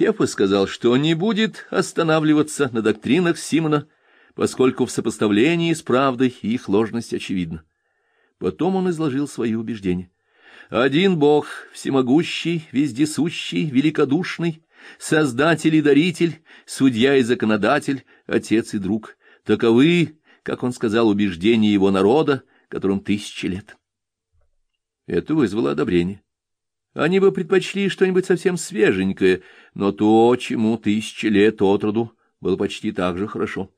Кефа сказал, что не будет останавливаться на доктринах Симона, поскольку в сопоставлении с правдой их ложность очевидна. Потом он изложил свои убеждения. Один Бог, всемогущий, вездесущий, великодушный, Создатель и даритель, судья и законодатель, отец и друг. Таковы, как он сказал, убеждения его народа, которым тысячи лет. Это вызвало одобрение. Они бы предпочли что-нибудь совсем свеженькое, но то, чему тысячи лет от роду, было почти так же хорошо.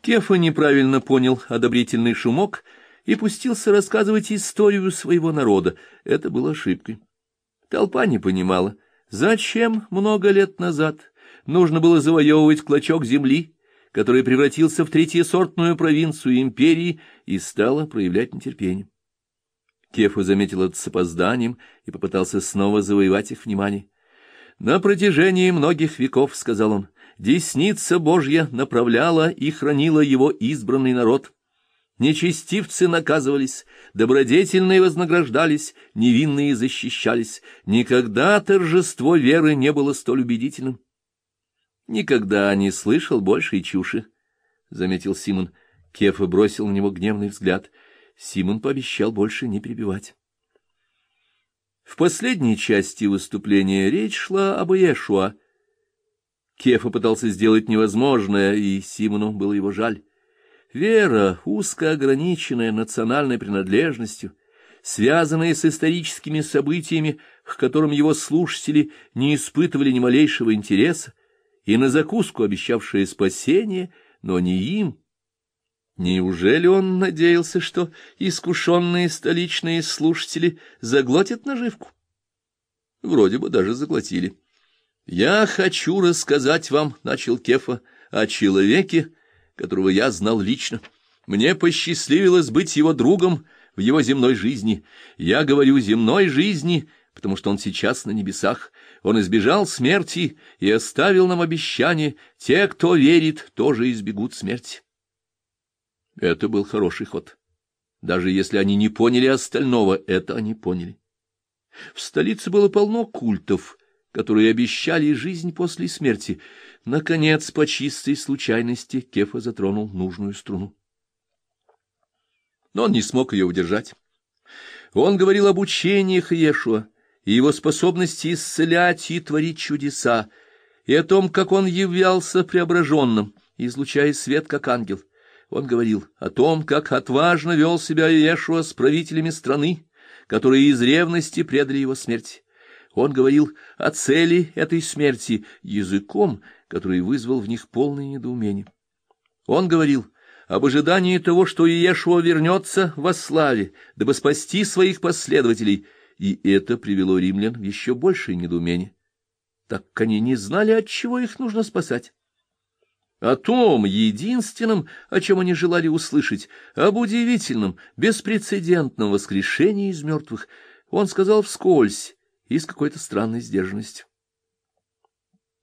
Кефа неправильно понял одобрительный шумок и пустился рассказывать историю своего народа. Это было ошибкой. Толпа не понимала, зачем много лет назад нужно было завоевывать клочок земли, который превратился в третьесортную провинцию империи и стала проявлять нетерпение. Кефа заметил это с опозданием и попытался снова завоевать их внимание. «На протяжении многих веков, — сказал он, — десница Божья направляла и хранила его избранный народ. Нечестивцы наказывались, добродетельные вознаграждались, невинные защищались. Никогда торжество веры не было столь убедительным. Никогда не слышал большей чуши, — заметил Симон. Кефа бросил на него гневный взгляд. Симон пообещал больше не перебивать. В последней части выступления речь шла об Иешуа. Кефа пытался сделать невозможное, и Симону было его жаль. Вера, узко ограниченная национальной принадлежностью, связанная с историческими событиями, к которым его слушатели не испытывали ни малейшего интереса, и на закуску обещавшее спасение, но не им. Неужели он надеялся, что искушенные столичные слушатели заглотят наживку? Вроде бы даже заглотили. «Я хочу рассказать вам», — начал Кефа, — «о человеке, которого я знал лично. Мне посчастливилось быть его другом в его земной жизни. Я говорю «земной жизни», потому что он сейчас на небесах. Он избежал смерти и оставил нам обещание, те, кто верит, тоже избегут смерти. Это был хороший ход. Даже если они не поняли остального, это они поняли. В столице было полно культов, которые обещали жизнь после смерти. Наконец, по чистой случайности, Кефа затронул нужную струну. Но он не смог ее удержать. Он говорил об учениях Иешуа, и его способности исцелять и творить чудеса, и о том, как он являлся преображенным, излучая свет, как ангел. Он говорил о том, как отважно вел себя Иешуа с правителями страны, которые из ревности предали его смерти. Он говорил о цели этой смерти языком, который вызвал в них полное недоумение. Он говорил об ожидании того, что Иешуа вернется во славе, дабы спасти своих последователей — и это привело римлян в еще большее недоумение, так как они не знали, от чего их нужно спасать. О том единственном, о чем они желали услышать, об удивительном, беспрецедентном воскрешении из мертвых, он сказал вскользь и с какой-то странной сдержанностью.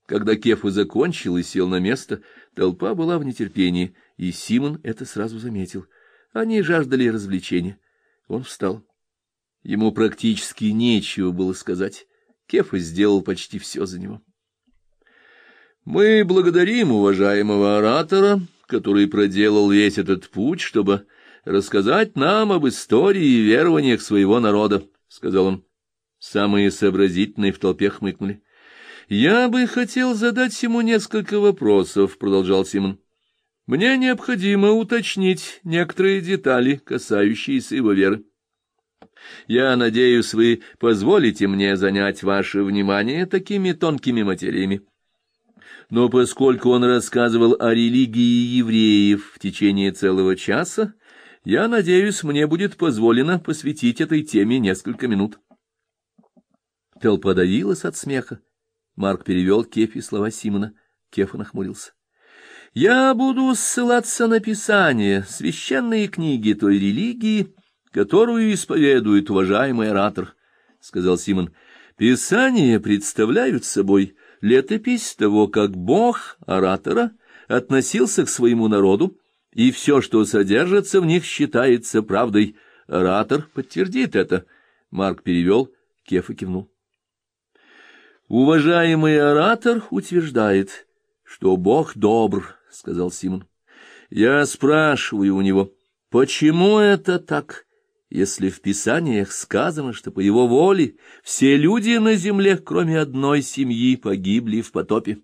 Когда Кефа закончил и сел на место, толпа была в нетерпении, и Симон это сразу заметил. Они жаждали развлечения. Он встал. Ему практически нечего было сказать. Кефа сделал почти все за него. Мы благодарим уважаемого оратора, который проделал весь этот путь, чтобы рассказать нам об истории и верованиях своего народа, — сказал он. Самые сообразительные в толпе хмыкнули. — Я бы хотел задать ему несколько вопросов, — продолжал Симон. — Мне необходимо уточнить некоторые детали, касающиеся его веры. Я надеюсь, вы позволите мне занять ваше внимание такими тонкими материями. Но поскольку он рассказывал о религии евреев в течение целого часа, я надеюсь, мне будет позволено посвятить этой теме несколько минут. Толпа давилась от смеха. Марк перевел Кефи слова Симона. Кефа нахмурился. «Я буду ссылаться на Писание, священные книги той религии, которую исповедует уважаемый оратор, — сказал Симон. — Писания представляют собой летопись того, как Бог оратора относился к своему народу, и все, что содержится в них, считается правдой. Оратор подтвердит это. Марк перевел, Кефа кивнул. Уважаемый оратор утверждает, что Бог добр, — сказал Симон. Я спрашиваю у него, почему это так, если в Писаниях сказано, что по его воле все люди на земле, кроме одной семьи, погибли в потопе?